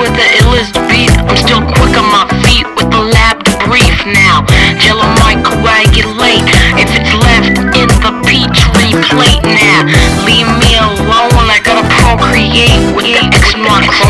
with the illest beat. I'm still quick on my feet with the lab brief now. Jello might coagulate if it's left in the petri plate now. Leave me alone, I gotta procreate with the X marks